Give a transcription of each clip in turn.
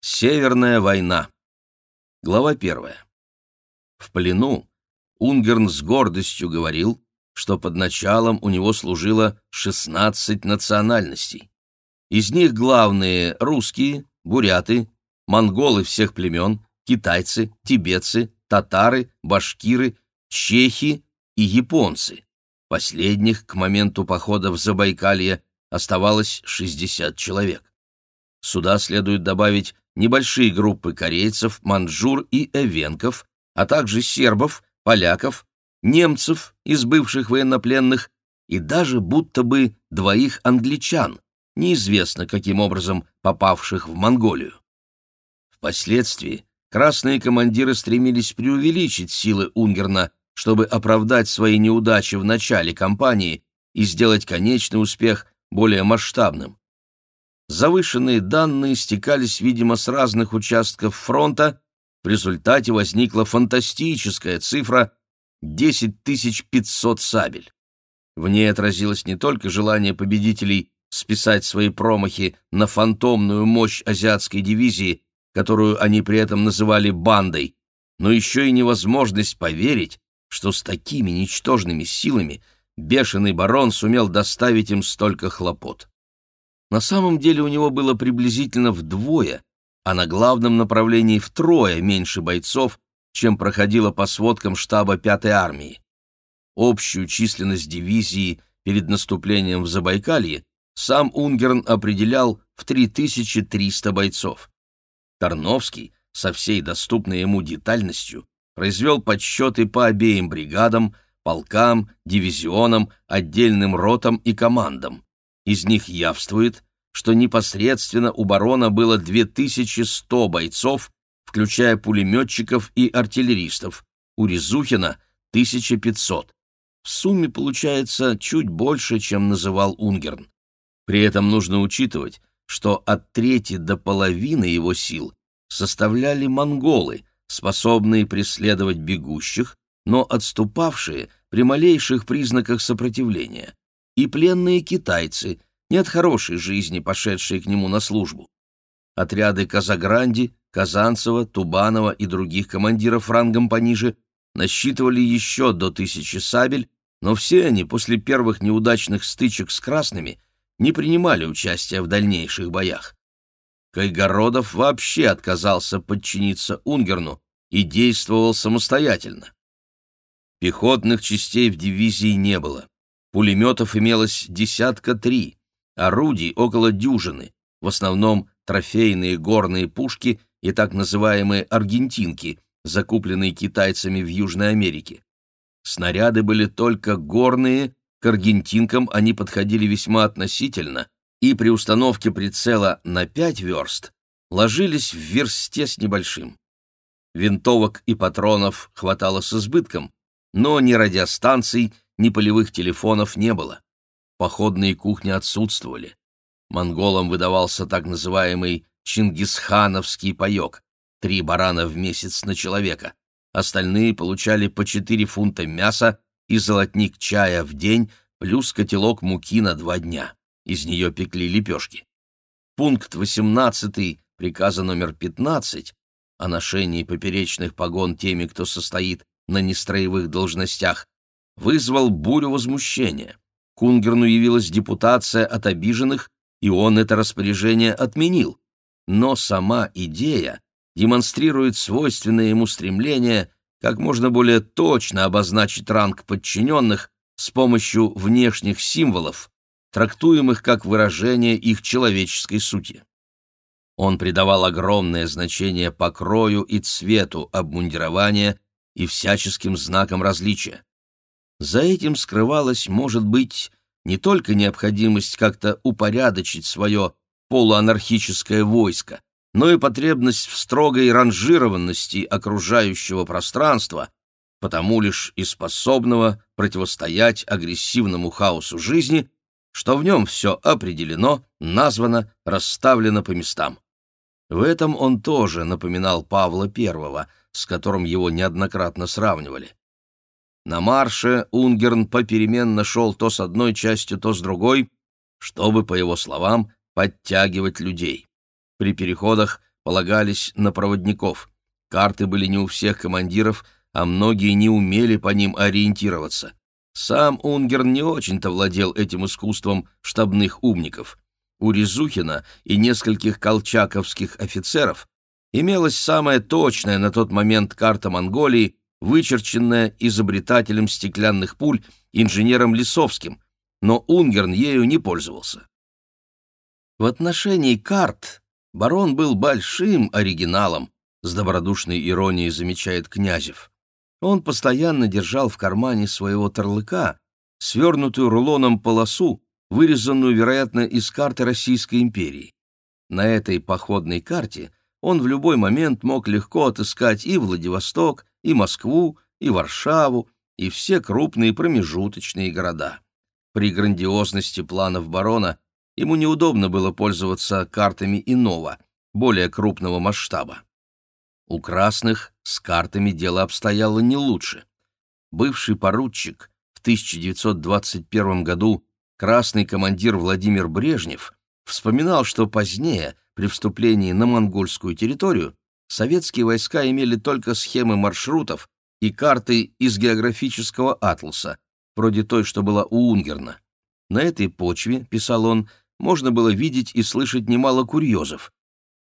Северная война. Глава первая. В плену Унгерн с гордостью говорил, что под началом у него служило 16 национальностей. Из них главные — русские, буряты, монголы всех племен, китайцы, тибетцы, татары, башкиры, чехи и японцы. Последних к моменту похода в Забайкалье оставалось 60 человек. Сюда следует добавить небольшие группы корейцев, манжур и эвенков, а также сербов, поляков, немцев из бывших военнопленных и даже будто бы двоих англичан, неизвестно каким образом попавших в Монголию. Впоследствии красные командиры стремились преувеличить силы Унгерна, чтобы оправдать свои неудачи в начале кампании и сделать конечный успех более масштабным. Завышенные данные стекались, видимо, с разных участков фронта, в результате возникла фантастическая цифра 10 500 сабель. В ней отразилось не только желание победителей списать свои промахи на фантомную мощь азиатской дивизии, которую они при этом называли бандой, но еще и невозможность поверить, что с такими ничтожными силами бешеный барон сумел доставить им столько хлопот. На самом деле у него было приблизительно вдвое, а на главном направлении втрое меньше бойцов, чем проходило по сводкам штаба 5-й армии. Общую численность дивизии перед наступлением в Забайкалье сам Унгерн определял в 3300 бойцов. Тарновский со всей доступной ему детальностью произвел подсчеты по обеим бригадам, полкам, дивизионам, отдельным ротам и командам. Из них явствует, что непосредственно у барона было 2100 бойцов, включая пулеметчиков и артиллеристов, у Резухина — 1500. В сумме получается чуть больше, чем называл Унгерн. При этом нужно учитывать, что от трети до половины его сил составляли монголы, способные преследовать бегущих, но отступавшие при малейших признаках сопротивления, и пленные китайцы, не от хорошей жизни пошедшие к нему на службу. Отряды Казагранди, Казанцева, Тубанова и других командиров рангом пониже насчитывали еще до тысячи сабель, но все они после первых неудачных стычек с красными не принимали участия в дальнейших боях. Кайгородов вообще отказался подчиниться Унгерну и действовал самостоятельно. Пехотных частей в дивизии не было. Пулеметов имелось десятка три, орудий около дюжины, в основном трофейные горные пушки и так называемые «аргентинки», закупленные китайцами в Южной Америке. Снаряды были только горные, к аргентинкам они подходили весьма относительно, и при установке прицела на 5 верст ложились в версте с небольшим. Винтовок и патронов хватало с избытком, но ни радиостанций, ни полевых телефонов не было. Походные кухни отсутствовали. Монголам выдавался так называемый чингисхановский паек — три барана в месяц на человека. Остальные получали по четыре фунта мяса и золотник чая в день, плюс котелок муки на два дня из нее пекли лепешки. Пункт 18 приказа номер 15 о ношении поперечных погон теми, кто состоит на нестроевых должностях, вызвал бурю возмущения. Кунгерну явилась депутация от обиженных, и он это распоряжение отменил. Но сама идея демонстрирует свойственное ему стремление как можно более точно обозначить ранг подчиненных с помощью внешних символов, трактуемых как выражение их человеческой сути. Он придавал огромное значение покрою и цвету обмундирования и всяческим знакам различия. За этим скрывалась, может быть, не только необходимость как-то упорядочить свое полуанархическое войско, но и потребность в строгой ранжированности окружающего пространства, потому лишь и способного противостоять агрессивному хаосу жизни что в нем все определено, названо, расставлено по местам. В этом он тоже напоминал Павла I, с которым его неоднократно сравнивали. На марше Унгерн попеременно шел то с одной частью, то с другой, чтобы, по его словам, подтягивать людей. При переходах полагались на проводников. Карты были не у всех командиров, а многие не умели по ним ориентироваться. Сам Унгерн не очень-то владел этим искусством штабных умников. У Резухина и нескольких колчаковских офицеров имелась самая точная на тот момент карта Монголии, вычерченная изобретателем стеклянных пуль инженером Лисовским, но Унгерн ею не пользовался. В отношении карт барон был большим оригиналом, с добродушной иронией замечает Князев. Он постоянно держал в кармане своего торлыка свернутую рулоном полосу, вырезанную, вероятно, из карты Российской империи. На этой походной карте он в любой момент мог легко отыскать и Владивосток, и Москву, и Варшаву, и все крупные промежуточные города. При грандиозности планов барона ему неудобно было пользоваться картами иного, более крупного масштаба. У красных с картами дело обстояло не лучше. Бывший поручик в 1921 году красный командир Владимир Брежнев вспоминал, что позднее, при вступлении на монгольскую территорию, советские войска имели только схемы маршрутов и карты из географического атласа, вроде той, что была у Унгерна. На этой почве, писал он, можно было видеть и слышать немало курьезов.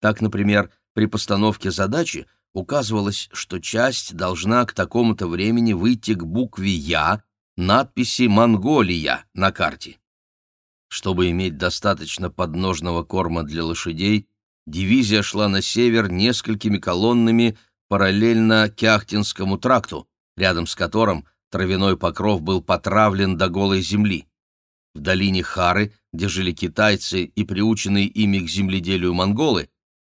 Так, например, при постановке задачи указывалось, что часть должна к такому-то времени выйти к букве «Я», надписи «Монголия» на карте. Чтобы иметь достаточно подножного корма для лошадей, дивизия шла на север несколькими колоннами параллельно Кяхтинскому тракту, рядом с которым травяной покров был потравлен до голой земли. В долине Хары, где жили китайцы и приученные ими к земледелию монголы,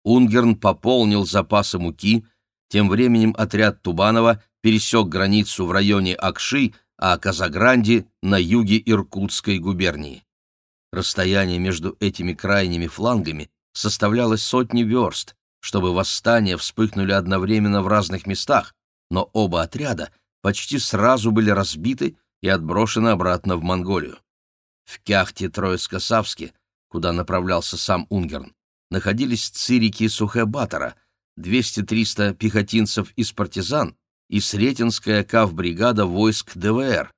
Унгерн пополнил запасы муки, тем временем отряд Тубанова пересек границу в районе Акши, а Казагранди — на юге Иркутской губернии. Расстояние между этими крайними флангами составляло сотни верст, чтобы восстания вспыхнули одновременно в разных местах, но оба отряда почти сразу были разбиты и отброшены обратно в Монголию. В Кяхте-Троицко-Савске, куда направлялся сам Унгерн, находились цирики Сухебатора, 200-300 пехотинцев из партизан и Сретенская кавбригада войск ДВР,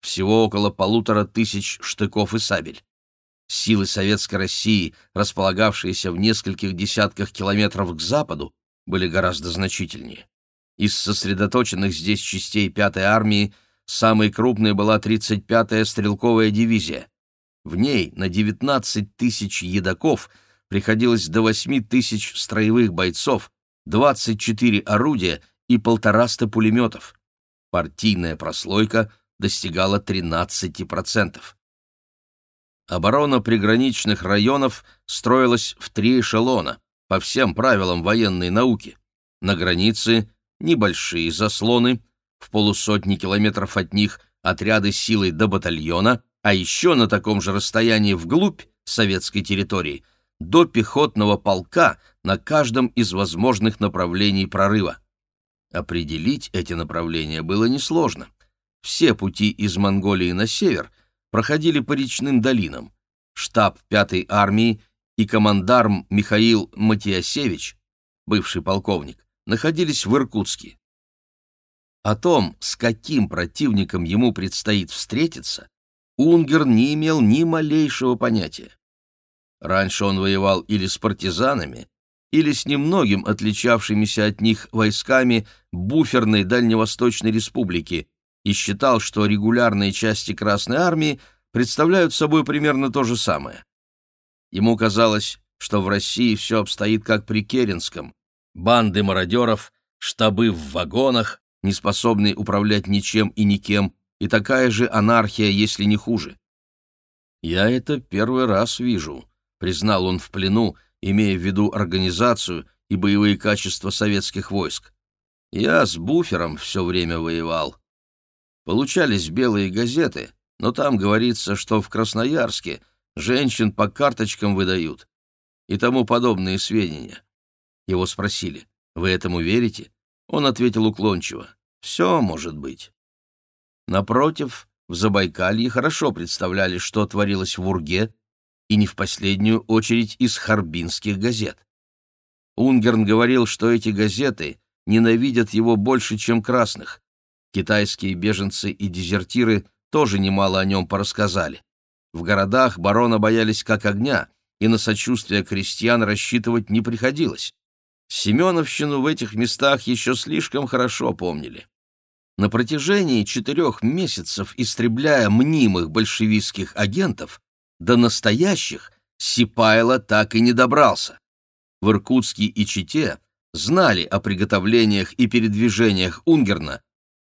всего около полутора тысяч штыков и сабель. Силы Советской России, располагавшиеся в нескольких десятках километров к западу, были гораздо значительнее. Из сосредоточенных здесь частей 5-й армии самой крупной была 35-я стрелковая дивизия. В ней на 19 тысяч едоков приходилось до 8 тысяч строевых бойцов, 24 орудия и полтораста пулеметов. Партийная прослойка достигала 13%. Оборона приграничных районов строилась в три эшелона, по всем правилам военной науки. На границе небольшие заслоны, в полусотни километров от них отряды силой до батальона, а еще на таком же расстоянии вглубь советской территории до пехотного полка на каждом из возможных направлений прорыва. Определить эти направления было несложно. Все пути из Монголии на север проходили по речным долинам. Штаб 5-й армии и командарм Михаил Матиасевич, бывший полковник, находились в Иркутске. О том, с каким противником ему предстоит встретиться, Унгер не имел ни малейшего понятия. Раньше он воевал или с партизанами, или с немногим отличавшимися от них войсками буферной Дальневосточной республики, и считал, что регулярные части Красной Армии представляют собой примерно то же самое. Ему казалось, что в России все обстоит как при Керенском. Банды мародеров, штабы в вагонах, неспособные управлять ничем и никем, и такая же анархия, если не хуже. «Я это первый раз вижу», — признал он в плену, имея в виду организацию и боевые качества советских войск. «Я с буфером все время воевал. Получались белые газеты, но там говорится, что в Красноярске женщин по карточкам выдают и тому подобные сведения. Его спросили, вы этому верите? Он ответил уклончиво, все может быть. Напротив, в Забайкалье хорошо представляли, что творилось в Урге, и не в последнюю очередь из харбинских газет. Унгерн говорил, что эти газеты ненавидят его больше, чем красных. Китайские беженцы и дезертиры тоже немало о нем порассказали. В городах барона боялись как огня, и на сочувствие крестьян рассчитывать не приходилось. Семеновщину в этих местах еще слишком хорошо помнили. На протяжении четырех месяцев, истребляя мнимых большевистских агентов, до настоящих Сипайло так и не добрался. В Иркутске и Чите знали о приготовлениях и передвижениях Унгерна,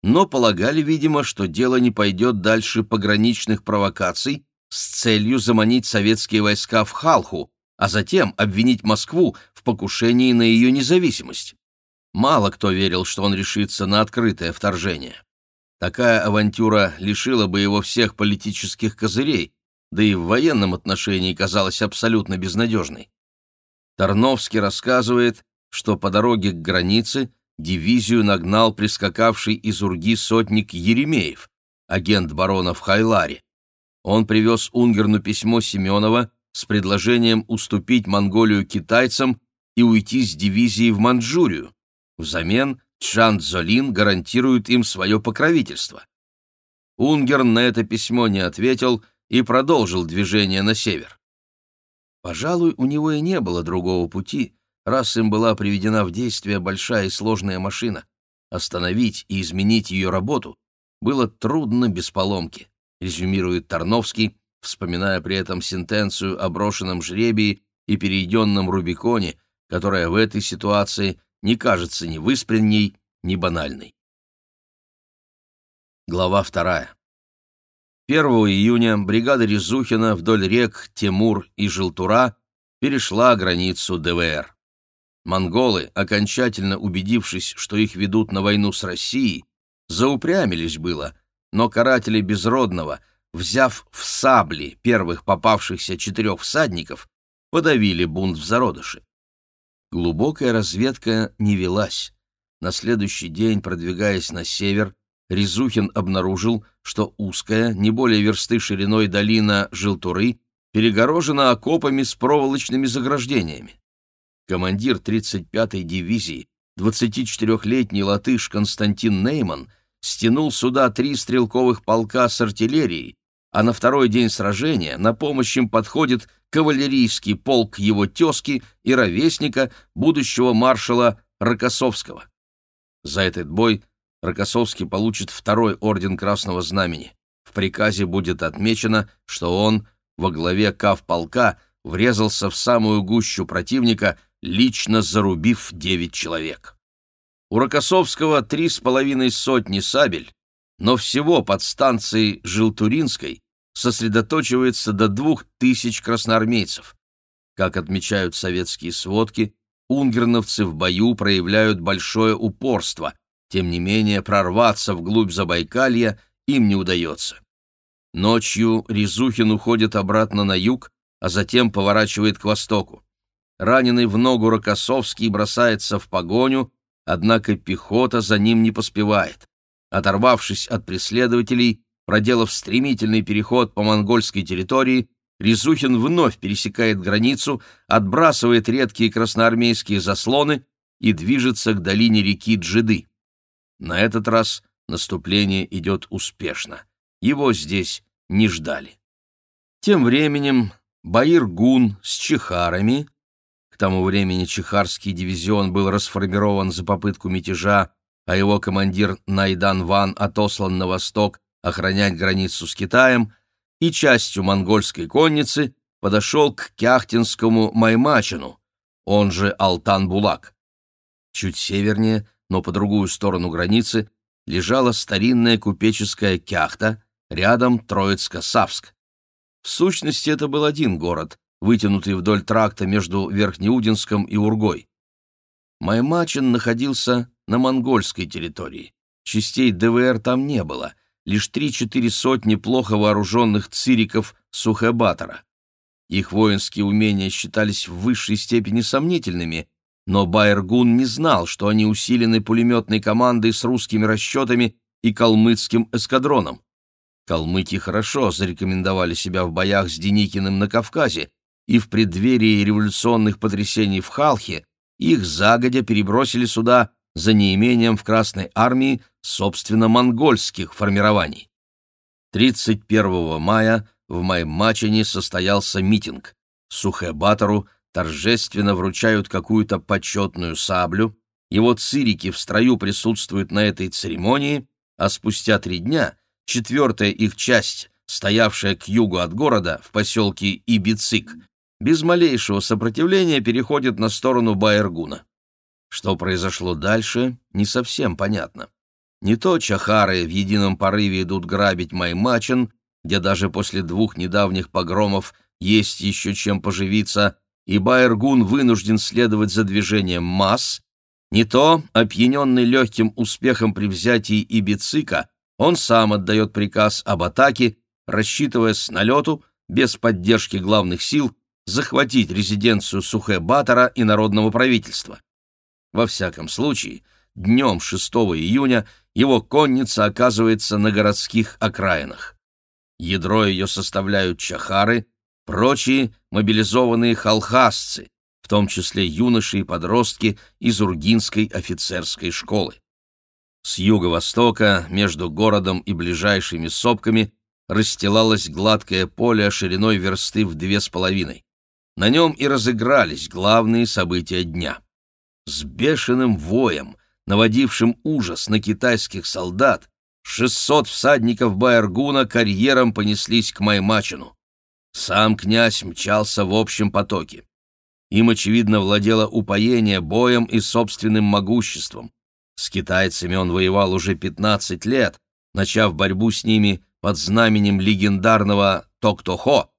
но полагали, видимо, что дело не пойдет дальше пограничных провокаций с целью заманить советские войска в Халху, а затем обвинить Москву в покушении на ее независимость. Мало кто верил, что он решится на открытое вторжение. Такая авантюра лишила бы его всех политических козырей, да и в военном отношении казалась абсолютно безнадежной. Тарновский рассказывает, что по дороге к границе дивизию нагнал прискакавший из Урги сотник Еремеев, агент барона в Хайларе. Он привез Унгерну письмо Семенова с предложением уступить Монголию китайцам и уйти с дивизией в Манчжурию. Взамен Чжан Цзолин гарантирует им свое покровительство. Унгерн на это письмо не ответил и продолжил движение на север. Пожалуй, у него и не было другого пути, раз им была приведена в действие большая и сложная машина. Остановить и изменить ее работу было трудно без поломки, резюмирует Тарновский, вспоминая при этом сентенцию о брошенном жребии и перейденном Рубиконе, которая в этой ситуации не кажется ни выспренней, ни банальной. Глава вторая. 1 июня бригада Резухина вдоль рек Тимур и Желтура перешла границу ДВР. Монголы, окончательно убедившись, что их ведут на войну с Россией, заупрямились было, но каратели Безродного, взяв в сабли первых попавшихся четырех всадников, подавили бунт в зародыше. Глубокая разведка не велась. На следующий день, продвигаясь на север, Резухин обнаружил, что узкая, не более версты шириной долина Жилтуры перегорожена окопами с проволочными заграждениями. Командир 35-й дивизии, 24-летний латыш Константин Нейман, стянул сюда три стрелковых полка с артиллерией, а на второй день сражения на помощь им подходит кавалерийский полк его тезки и ровесника, будущего маршала Рокоссовского. За этот бой Рокоссовский получит второй орден Красного Знамени. В приказе будет отмечено, что он во главе кав-полка врезался в самую гущу противника, лично зарубив девять человек. У Рокоссовского три с половиной сотни сабель, но всего под станцией Жилтуринской сосредоточивается до двух тысяч красноармейцев. Как отмечают советские сводки, унгерновцы в бою проявляют большое упорство, тем не менее прорваться вглубь Забайкалья им не удается. Ночью Резухин уходит обратно на юг, а затем поворачивает к востоку. Раненый в ногу Рокоссовский бросается в погоню, однако пехота за ним не поспевает. Оторвавшись от преследователей, Проделав стремительный переход по монгольской территории, Резухин вновь пересекает границу, отбрасывает редкие красноармейские заслоны и движется к долине реки Джиды. На этот раз наступление идет успешно. Его здесь не ждали. Тем временем Баир-Гун с чехарами, к тому времени чехарский дивизион был расформирован за попытку мятежа, а его командир Найдан Ван отослан на восток охранять границу с Китаем, и частью монгольской конницы подошел к Кяхтинскому Маймачину, он же Алтан-Булак. Чуть севернее, но по другую сторону границы, лежала старинная купеческая Кяхта, рядом Троицко-Савск. В сущности, это был один город, вытянутый вдоль тракта между Верхнеудинском и Ургой. Маймачин находился на монгольской территории. Частей ДВР там не было — лишь три-четыре сотни плохо вооруженных цириков Сухебатора. Их воинские умения считались в высшей степени сомнительными, но Байергун не знал, что они усилены пулеметной командой с русскими расчетами и калмыцким эскадроном. Калмыки хорошо зарекомендовали себя в боях с Деникиным на Кавказе, и в преддверии революционных потрясений в Халхе их загодя перебросили сюда за неимением в Красной армии, собственно, монгольских формирований. 31 мая в Маймачине состоялся митинг. Сухэбатору торжественно вручают какую-то почетную саблю, его цирики в строю присутствуют на этой церемонии, а спустя три дня четвертая их часть, стоявшая к югу от города, в поселке Ибицик, без малейшего сопротивления переходит на сторону Байергуна. Что произошло дальше, не совсем понятно. Не то чахары в едином порыве идут грабить Маймачен, где даже после двух недавних погромов есть еще чем поживиться, и Байергун вынужден следовать за движением масс, не то, опьяненный легким успехом при взятии Ибицика, он сам отдает приказ об атаке, рассчитывая с налету, без поддержки главных сил, захватить резиденцию Сухэ-Батора и народного правительства. Во всяком случае, днем 6 июня его конница оказывается на городских окраинах. Ядро ее составляют чахары, прочие — мобилизованные халхасцы, в том числе юноши и подростки из Ургинской офицерской школы. С юго-востока, между городом и ближайшими сопками, расстилалось гладкое поле шириной версты в две с половиной. На нем и разыгрались главные события дня. С бешеным воем, наводившим ужас на китайских солдат, 600 всадников Байергуна карьером понеслись к Маймачину. Сам князь мчался в общем потоке. Им, очевидно, владело упоение боем и собственным могуществом. С китайцами он воевал уже 15 лет, начав борьбу с ними под знаменем легендарного Токтохо,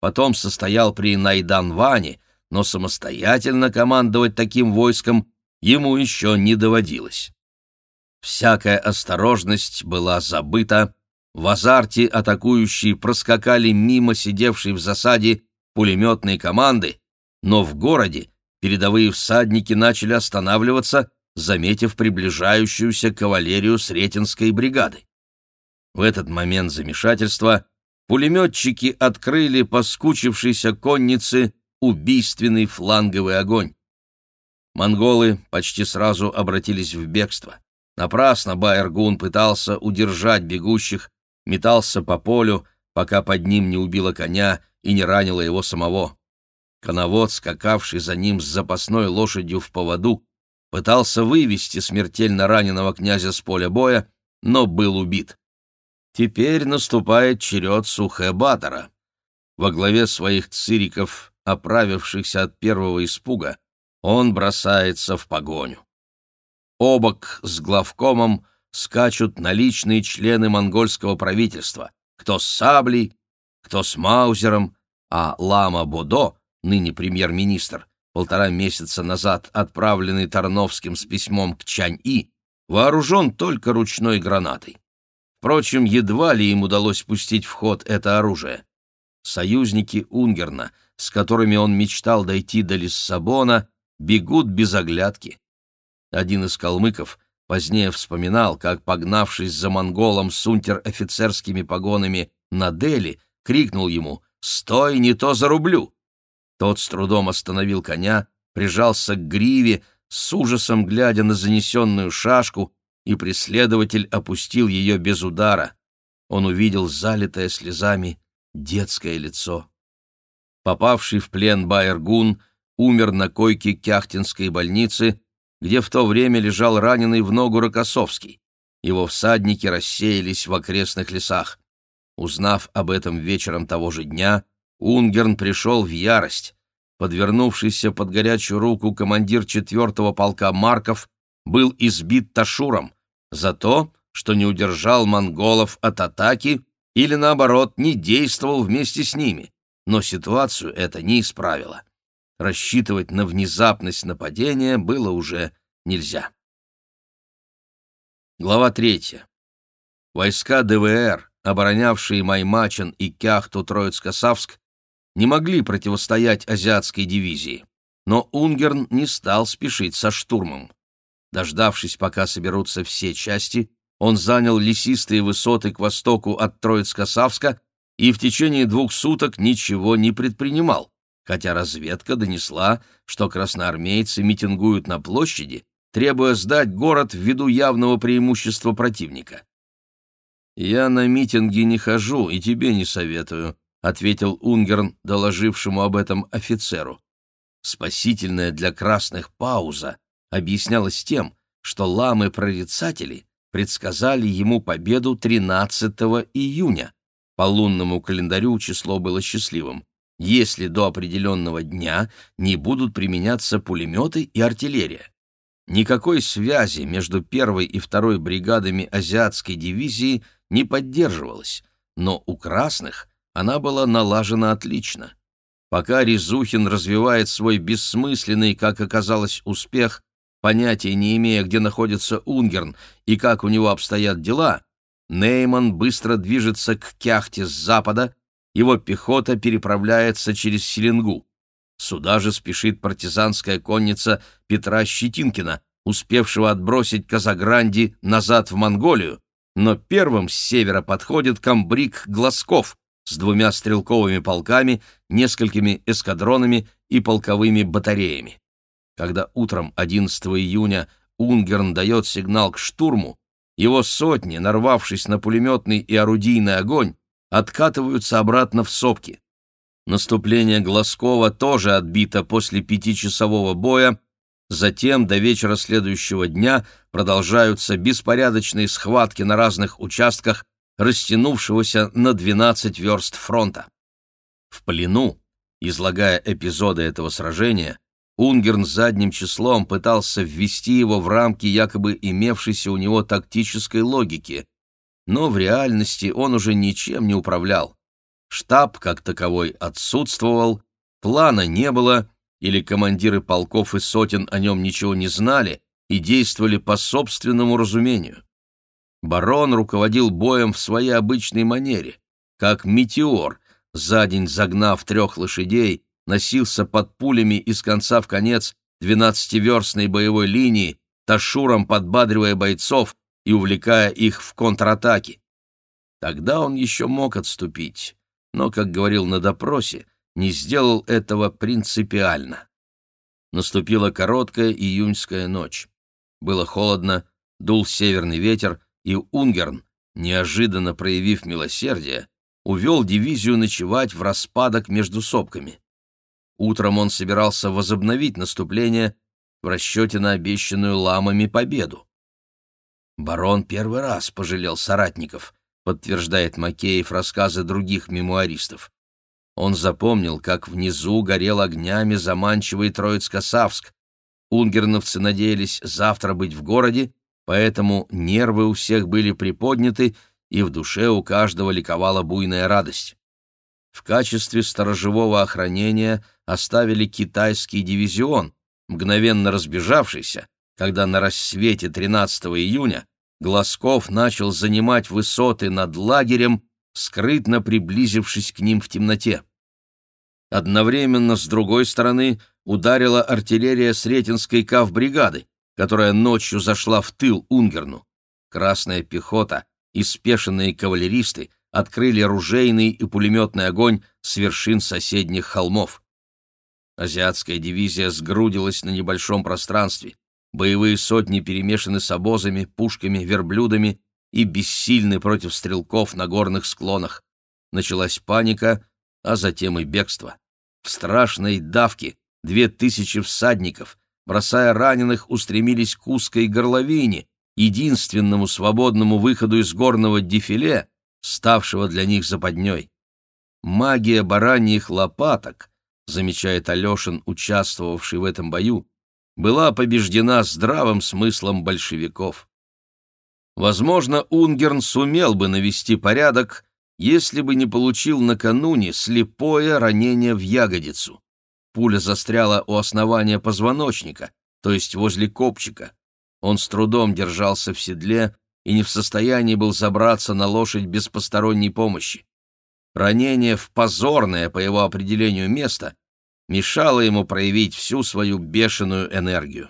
потом состоял при Найданване, но самостоятельно командовать таким войском ему еще не доводилось. Всякая осторожность была забыта, в азарте атакующие проскакали мимо сидевшей в засаде пулеметной команды, но в городе передовые всадники начали останавливаться, заметив приближающуюся кавалерию Сретенской бригады. В этот момент замешательства пулеметчики открыли по скучившейся коннице убийственный фланговый огонь. Монголы почти сразу обратились в бегство. Напрасно Байергун пытался удержать бегущих, метался по полю, пока под ним не убило коня и не ранило его самого. Коновод, скакавший за ним с запасной лошадью в поводу, пытался вывести смертельно раненого князя с поля боя, но был убит. Теперь наступает черед Сухэ-Батора. Во главе своих цириков, оправившихся от первого испуга, он бросается в погоню. Обок с главкомом скачут наличные члены монгольского правительства, кто с саблей, кто с маузером, а Лама Бодо, ныне премьер-министр, полтора месяца назад отправленный Тарновским с письмом к Чань-И, вооружен только ручной гранатой. Впрочем, едва ли им удалось пустить в ход это оружие. Союзники Унгерна, с которыми он мечтал дойти до Лиссабона, бегут без оглядки. Один из калмыков позднее вспоминал, как, погнавшись за монголом с унтер-офицерскими погонами на Дели, крикнул ему «Стой, не то зарублю!» Тот с трудом остановил коня, прижался к гриве, с ужасом глядя на занесенную шашку, и преследователь опустил ее без удара. Он увидел залитое слезами детское лицо. Попавший в плен Байергун умер на койке Кяхтинской больницы, где в то время лежал раненый в ногу Рокоссовский. Его всадники рассеялись в окрестных лесах. Узнав об этом вечером того же дня, Унгерн пришел в ярость. Подвернувшийся под горячую руку командир четвертого полка Марков был избит Ташуром за то, что не удержал монголов от атаки или, наоборот, не действовал вместе с ними, но ситуацию это не исправило. Рассчитывать на внезапность нападения было уже нельзя. Глава третья. Войска ДВР, оборонявшие Маймачен и Кяхту-Троицко-Савск, не могли противостоять азиатской дивизии, но Унгерн не стал спешить со штурмом. Дождавшись, пока соберутся все части, он занял лесистые высоты к востоку от Троицко-Савска и в течение двух суток ничего не предпринимал, хотя разведка донесла, что красноармейцы митингуют на площади, требуя сдать город ввиду явного преимущества противника. «Я на митинги не хожу и тебе не советую», — ответил Унгерн, доложившему об этом офицеру. Спасительная для красных пауза объяснялась тем, что ламы-прорицатели предсказали ему победу 13 июня. По лунному календарю число было счастливым, если до определенного дня не будут применяться пулеметы и артиллерия. Никакой связи между первой и второй бригадами азиатской дивизии не поддерживалось, но у красных она была налажена отлично. Пока Резухин развивает свой бессмысленный, как оказалось, успех, понятия не имея, где находится Унгерн и как у него обстоят дела, Нейман быстро движется к Кяхте с запада, его пехота переправляется через Селенгу. Сюда же спешит партизанская конница Петра Щетинкина, успевшего отбросить Казагранди назад в Монголию, но первым с севера подходит комбриг Глазков с двумя стрелковыми полками, несколькими эскадронами и полковыми батареями. Когда утром 11 июня Унгерн дает сигнал к штурму, его сотни, нарвавшись на пулеметный и орудийный огонь, откатываются обратно в сопки. Наступление Глазкова тоже отбито после пятичасового боя, затем до вечера следующего дня продолжаются беспорядочные схватки на разных участках, растянувшегося на 12 верст фронта. В плену, излагая эпизоды этого сражения, Унгерн задним числом пытался ввести его в рамки якобы имевшейся у него тактической логики, но в реальности он уже ничем не управлял. Штаб как таковой отсутствовал, плана не было, или командиры полков и сотен о нем ничего не знали и действовали по собственному разумению. Барон руководил боем в своей обычной манере, как метеор, за день загнав трех лошадей носился под пулями из конца в конец двенадцативерстной боевой линии, ташуром подбадривая бойцов и увлекая их в контратаки. Тогда он еще мог отступить, но, как говорил на допросе, не сделал этого принципиально. Наступила короткая июньская ночь. Было холодно, дул северный ветер, и Унгерн, неожиданно проявив милосердие, увел дивизию ночевать в распадок между сопками. Утром он собирался возобновить наступление в расчете на обещанную ламами победу. Барон первый раз пожалел соратников, подтверждает Макеев рассказы других мемуаристов. Он запомнил, как внизу горел огнями заманчивый Троицко-Савск. Унгерновцы надеялись завтра быть в городе, поэтому нервы у всех были приподняты, и в душе у каждого ликовала буйная радость. В качестве сторожевого охранения оставили китайский дивизион, мгновенно разбежавшийся, когда на рассвете 13 июня Глазков начал занимать высоты над лагерем, скрытно приблизившись к ним в темноте. Одновременно с другой стороны ударила артиллерия Сретенской кавбригады, которая ночью зашла в тыл Унгерну. Красная пехота и спешенные кавалеристы открыли ружейный и пулеметный огонь с вершин соседних холмов. Азиатская дивизия сгрудилась на небольшом пространстве. Боевые сотни перемешаны с обозами, пушками, верблюдами и бессильны против стрелков на горных склонах. Началась паника, а затем и бегство. В страшной давке две тысячи всадников, бросая раненых, устремились к узкой горловине, единственному свободному выходу из горного дефиле, ставшего для них западней. Магия бараньих лопаток, замечает Алешин, участвовавший в этом бою, была побеждена здравым смыслом большевиков. Возможно, Унгерн сумел бы навести порядок, если бы не получил накануне слепое ранение в ягодицу. Пуля застряла у основания позвоночника, то есть возле копчика. Он с трудом держался в седле и не в состоянии был забраться на лошадь без посторонней помощи. Ранение в позорное, по его определению, место мешало ему проявить всю свою бешеную энергию.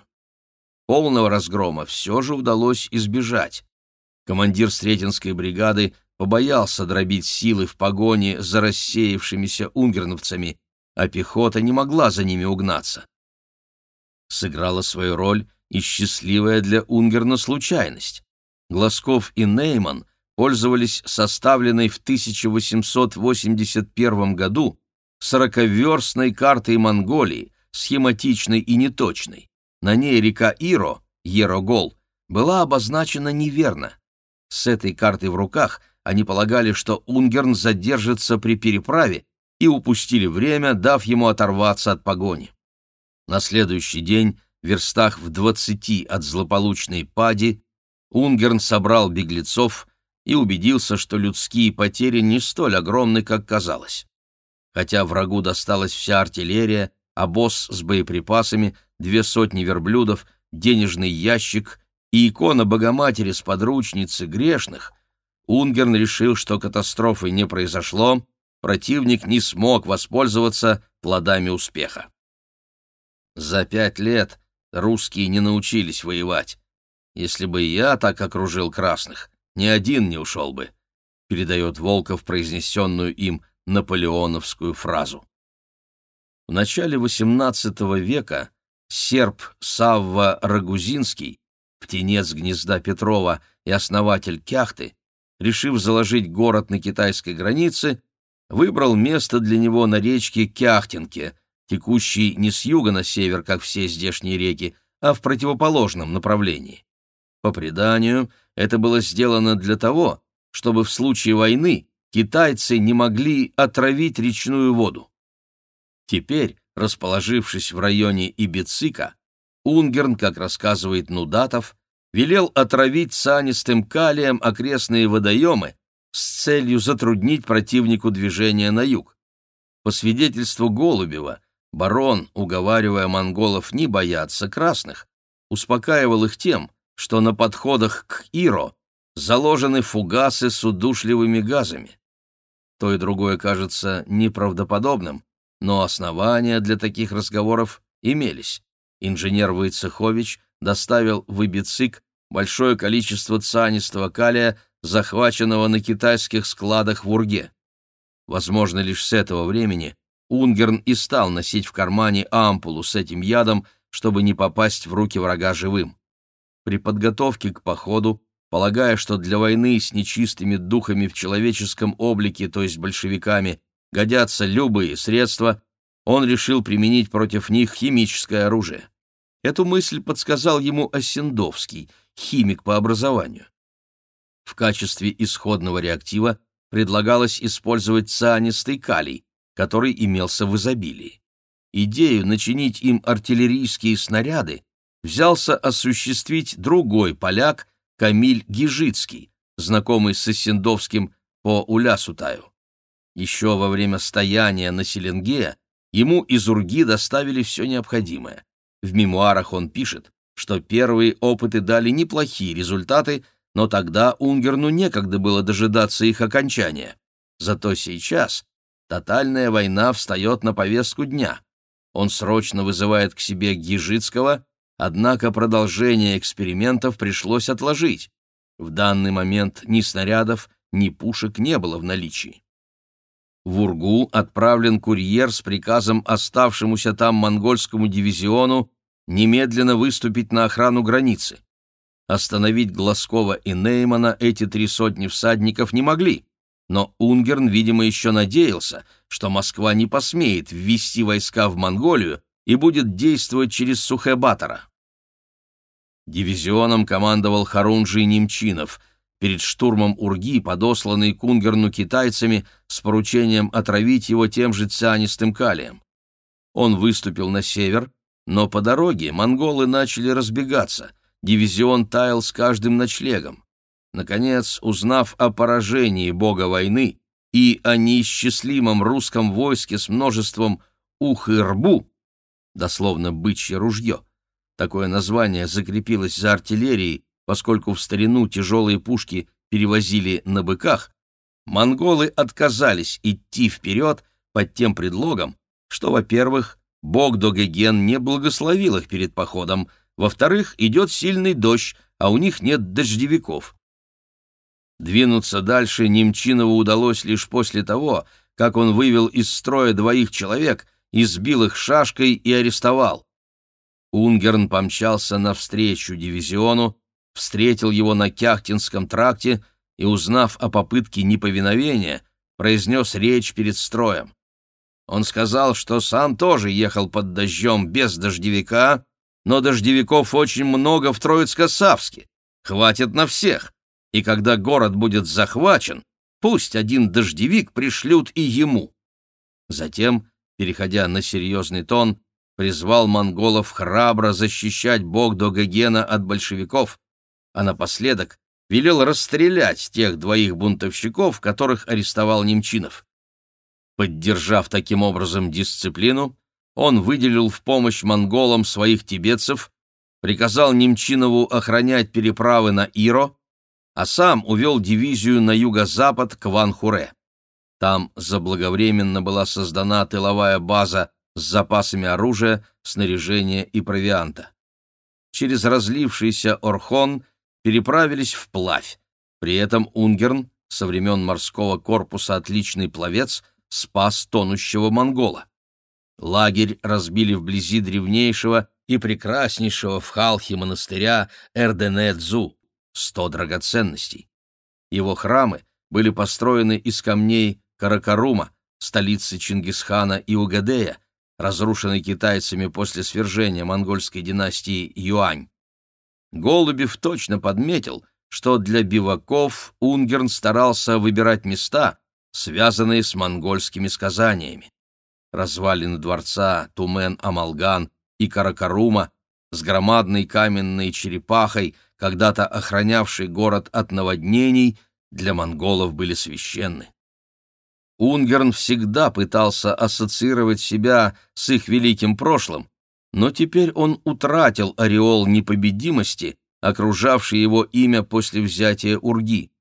Полного разгрома все же удалось избежать. Командир Сретенской бригады побоялся дробить силы в погоне за рассеявшимися унгерновцами, а пехота не могла за ними угнаться. Сыграла свою роль и счастливая для Унгерна случайность. Глазков и Нейман пользовались составленной в 1881 году сороковерстной картой Монголии, схематичной и неточной. На ней река Иро, Ерогол, была обозначена неверно. С этой картой в руках они полагали, что Унгерн задержится при переправе и упустили время, дав ему оторваться от погони. На следующий день, в верстах в двадцати от злополучной Пади, Унгерн собрал беглецов и убедился, что людские потери не столь огромны, как казалось. Хотя врагу досталась вся артиллерия, обоз с боеприпасами, две сотни верблюдов, денежный ящик и икона Богоматери с подручницы грешных, Унгерн решил, что катастрофы не произошло, противник не смог воспользоваться плодами успеха. За пять лет русские не научились воевать. Если бы я так окружил красных, ни один не ушел бы, передает Волков произнесенную им наполеоновскую фразу. В начале XVIII века серб Савва Рагузинский, птенец гнезда Петрова и основатель Кяхты, решив заложить город на китайской границе, выбрал место для него на речке Кяхтинке, текущей не с юга на север, как все здешние реки, а в противоположном направлении. По преданию, это было сделано для того, чтобы в случае войны китайцы не могли отравить речную воду. Теперь, расположившись в районе Ибицика, Унгерн, как рассказывает Нудатов, велел отравить санистым калием окрестные водоемы с целью затруднить противнику движение на юг. По свидетельству Голубева, барон, уговаривая монголов не бояться красных, успокаивал их тем, что на подходах к Иро заложены фугасы с удушливыми газами. То и другое кажется неправдоподобным, но основания для таких разговоров имелись. Инженер Войцехович доставил в Ибицик большое количество цианистого калия, захваченного на китайских складах в Урге. Возможно, лишь с этого времени Унгерн и стал носить в кармане ампулу с этим ядом, чтобы не попасть в руки врага живым. При подготовке к походу, полагая, что для войны с нечистыми духами в человеческом облике, то есть большевиками, годятся любые средства, он решил применить против них химическое оружие. Эту мысль подсказал ему Осендовский, химик по образованию. В качестве исходного реактива предлагалось использовать цианистый калий, который имелся в изобилии. Идею начинить им артиллерийские снаряды взялся осуществить другой поляк Камиль Гижицкий, знакомый с Осендовским по Улясутаю. Еще во время стояния на Селенге ему из Урги доставили все необходимое. В мемуарах он пишет, что первые опыты дали неплохие результаты, но тогда Унгерну некогда было дожидаться их окончания. Зато сейчас тотальная война встает на повестку дня. Он срочно вызывает к себе Гижицкого, однако продолжение экспериментов пришлось отложить. В данный момент ни снарядов, ни пушек не было в наличии. В Ургу отправлен курьер с приказом оставшемуся там монгольскому дивизиону немедленно выступить на охрану границы. Остановить Глазкова и Неймана эти три сотни всадников не могли, но Унгерн, видимо, еще надеялся, что Москва не посмеет ввести войска в Монголию и будет действовать через Сухебатора. Дивизионом командовал Харунжий Немчинов – перед штурмом Урги, подосланный Кунгерну китайцами с поручением отравить его тем же цианистым калием. Он выступил на север, но по дороге монголы начали разбегаться, дивизион таял с каждым ночлегом. Наконец, узнав о поражении бога войны и о неисчислимом русском войске с множеством ух и рбу, дословно «бычье ружье», такое название закрепилось за артиллерией, поскольку в старину тяжелые пушки перевозили на быках, монголы отказались идти вперед под тем предлогом, что, во-первых, бог Догеген не благословил их перед походом, во-вторых, идет сильный дождь, а у них нет дождевиков. Двинуться дальше Немчинову удалось лишь после того, как он вывел из строя двоих человек избил их шашкой и арестовал. Унгерн помчался навстречу дивизиону, встретил его на Кяхтинском тракте и, узнав о попытке неповиновения, произнес речь перед строем. Он сказал, что сам тоже ехал под дождем без дождевика, но дождевиков очень много в Троицко-Савске, хватит на всех, и когда город будет захвачен, пусть один дождевик пришлют и ему. Затем, переходя на серьезный тон, призвал монголов храбро защищать Богдо Гогена от большевиков, а напоследок велел расстрелять тех двоих бунтовщиков, которых арестовал Немчинов. Поддержав таким образом дисциплину, он выделил в помощь монголам своих тибетцев, приказал Немчинову охранять переправы на Иро, а сам увел дивизию на юго-запад к Ванхуре. Там заблаговременно была создана тыловая база с запасами оружия, снаряжения и провианта. Через разлившийся Орхон переправились вплавь. При этом Унгерн, со времен морского корпуса отличный пловец, спас тонущего монгола. Лагерь разбили вблизи древнейшего и прекраснейшего в Халхе монастыря Эрденедзу, сто драгоценностей. Его храмы были построены из камней Каракарума, столицы Чингисхана и Угадея, разрушенной китайцами после свержения монгольской династии Юань. Голубев точно подметил, что для биваков Унгерн старался выбирать места, связанные с монгольскими сказаниями развалины дворца Тумен-Амалган и Каракарума с громадной каменной черепахой, когда-то охранявшей город от наводнений, для монголов были священны. Унгерн всегда пытался ассоциировать себя с их великим прошлым, но теперь он утратил ореол непобедимости, окружавший его имя после взятия Урги.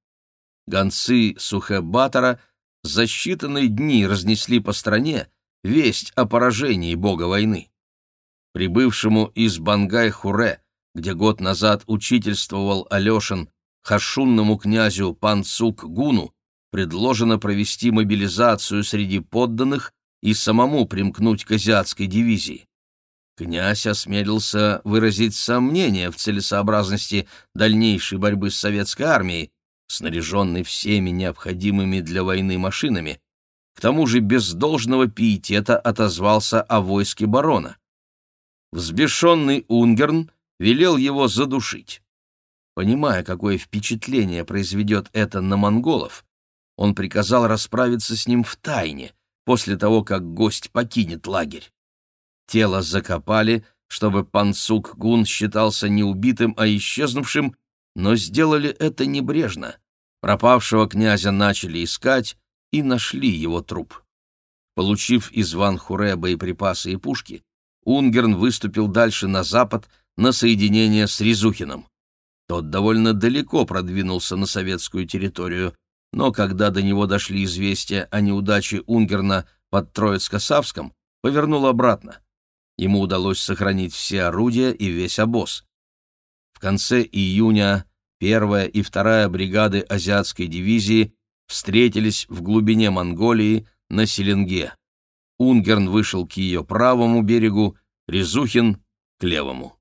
Гонцы Сухебатора за считанные дни разнесли по стране весть о поражении бога войны. Прибывшему из Бангай-Хуре, где год назад учительствовал Алешин, хашунному князю Панцук-Гуну, предложено провести мобилизацию среди подданных и самому примкнуть к азиатской дивизии. Князь осмелился выразить сомнение в целесообразности дальнейшей борьбы с советской армией, снаряженной всеми необходимыми для войны машинами, к тому же без должного пиетета отозвался о войске барона. Взбешенный Унгерн велел его задушить. Понимая, какое впечатление произведет это на монголов, он приказал расправиться с ним в тайне, после того, как гость покинет лагерь. Тело закопали, чтобы Панцук Гун считался не убитым, а исчезнувшим, но сделали это небрежно. Пропавшего князя начали искать, и нашли его труп. Получив из Ван Хуре боеприпасы и пушки, Унгерн выступил дальше на запад на соединение с Резухиным. Тот довольно далеко продвинулся на советскую территорию, но когда до него дошли известия о неудаче Унгерна под Троицко-Савском, повернул обратно. Ему удалось сохранить все орудия и весь обоз. В конце июня первая и вторая бригады азиатской дивизии встретились в глубине Монголии на Селенге. Унгерн вышел к ее правому берегу, Резухин — к левому.